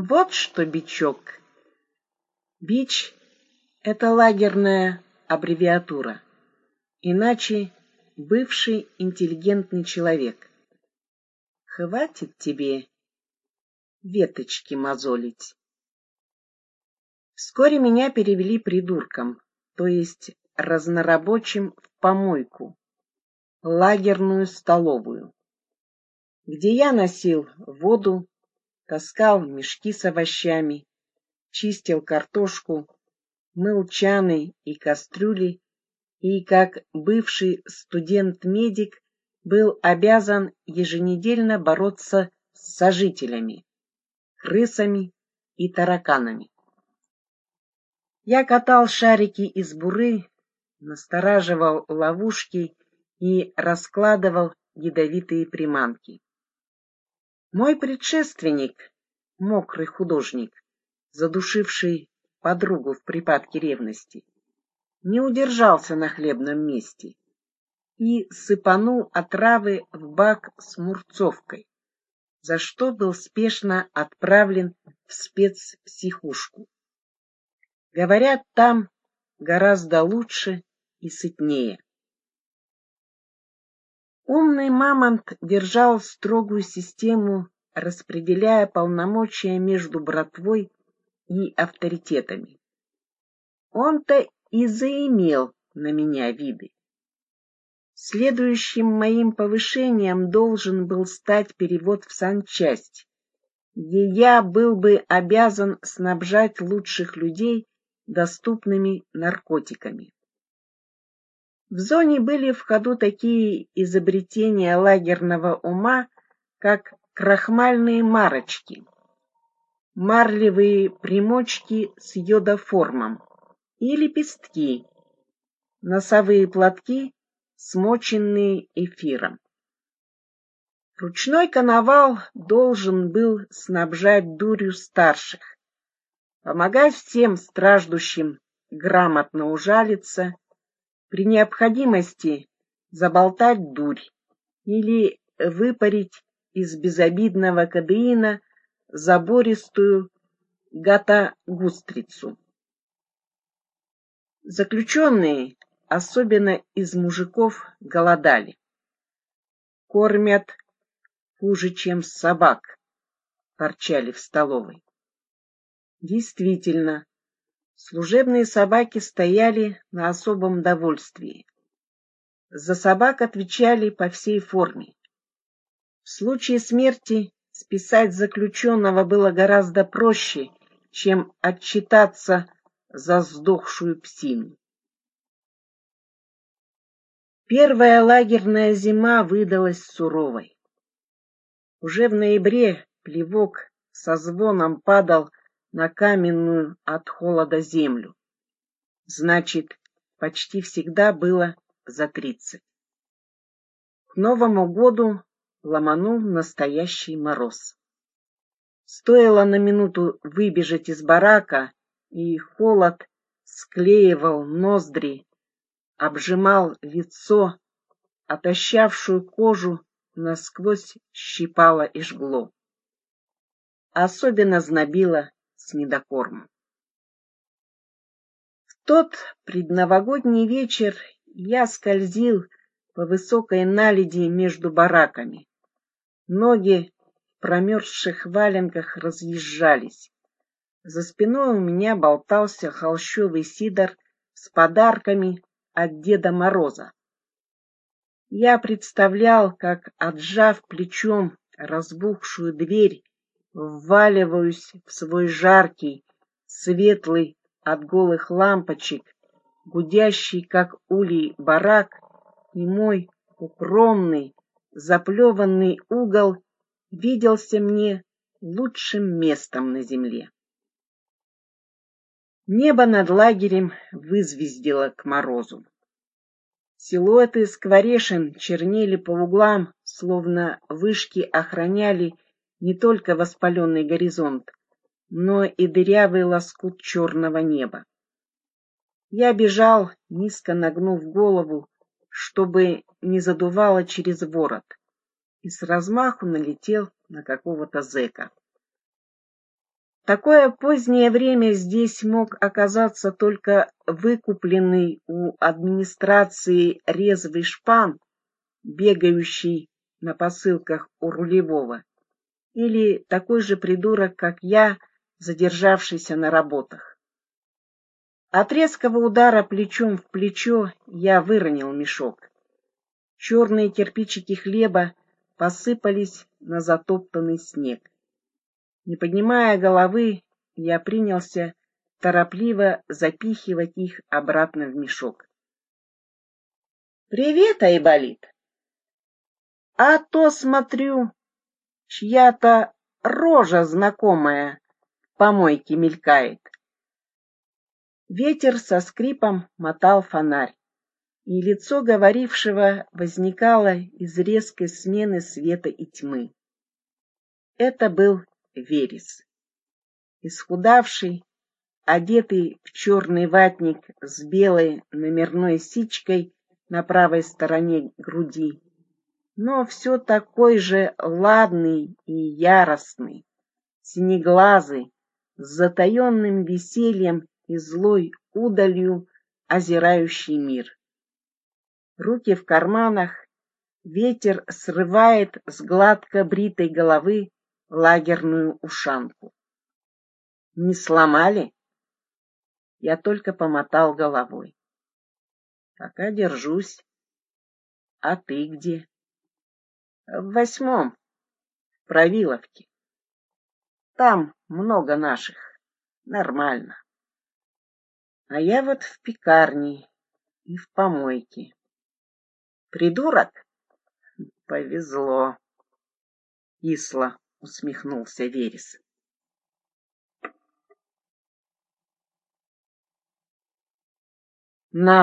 Вот что бичок. Бич — это лагерная аббревиатура. Иначе бывший интеллигентный человек. Хватит тебе веточки мозолить. Вскоре меня перевели придурком, то есть разнорабочим в помойку, лагерную столовую, где я носил воду, таскал мешки с овощами, чистил картошку, мыл чаны и кастрюли, и, как бывший студент-медик, был обязан еженедельно бороться с сожителями, крысами и тараканами. Я катал шарики из буры, настораживал ловушки и раскладывал ядовитые приманки. Мой предшественник, мокрый художник, задушивший подругу в припадке ревности, не удержался на хлебном месте и сыпанул отравы в бак с мурцовкой, за что был спешно отправлен в спецпсихушку. Говорят, там гораздо лучше и сытнее. Умный мамонт держал строгую систему, распределяя полномочия между братвой и авторитетами. Он-то и заимел на меня виды. Следующим моим повышением должен был стать перевод в санчасть, где я был бы обязан снабжать лучших людей доступными наркотиками. В зоне были в ходу такие изобретения лагерного ума, как крахмальные марочки, марлевые примочки с йодоформом и лепестки, носовые платки, смоченные эфиром. Ручной коновал должен был снабжать дурью старших, помогать всем страждущим грамотно ужалиться, при необходимости заболтать дурь или выпарить из безобидного кадеина забористую гата-густрицу. Заключенные, особенно из мужиков, голодали. Кормят хуже, чем собак, торчали в столовой. Действительно, служебные собаки стояли на особом довольствии. За собак отвечали по всей форме. В случае смерти списать заключенного было гораздо проще, чем отчитаться за сдохшую псину. Первая лагерная зима выдалась суровой. Уже в ноябре плевок со звоном падал на каменную от холода землю. Значит, почти всегда было за тридцать. К Новому году ломанул настоящий мороз. Стоило на минуту выбежать из барака, и холод склеивал ноздри, обжимал лицо, отощавшую кожу насквозь щипало и жгло. Особенно знобило с недокормом. В тот предновогодний вечер я скользил по высокой наледи между бараками. Ноги в промерзших валенках разъезжались. За спиной у меня болтался холщовый сидор с подарками от Деда Мороза. Я представлял, как, отжав плечом разбухшую дверь, вваливаюсь в свой жаркий, светлый от голых лампочек, гудящий, как улей, барак, и мой укромный, заплеванный угол виделся мне лучшим местом на земле. Небо над лагерем вызвездило к морозу. Силуэты скворешин чернели по углам, словно вышки охраняли не только воспаленный горизонт, но и дырявый лоскут черного неба. Я бежал, низко нагнув голову, чтобы не задувало через ворот, и с размаху налетел на какого-то зэка. такое позднее время здесь мог оказаться только выкупленный у администрации резвый шпан, бегающий на посылках у рулевого, или такой же придурок, как я, задержавшийся на работах. От резкого удара плечом в плечо я выронил мешок. Черные кирпичики хлеба посыпались на затоптанный снег. Не поднимая головы, я принялся торопливо запихивать их обратно в мешок. «Привет, Айболит!» «А то, смотрю, чья-то рожа знакомая в помойке мелькает». Ветер со скрипом мотал фонарь, и лицо говорившего возникало из резкой смены света и тьмы. Это был Верес. Исхудавший, одетый в черный ватник с белой номерной сичкой на правой стороне груди, но все такой же ладный и яростный, синеглазый, с затаенным весельем и злой удалью озирающий мир. Руки в карманах, ветер срывает с гладко бритой головы лагерную ушанку. Не сломали? Я только помотал головой. Пока держусь. А ты где? В восьмом, в Провиловке. Там много наших. Нормально. А я вот в пекарне и в помойке. Придурок? Повезло. Исла, усмехнулся Верес. На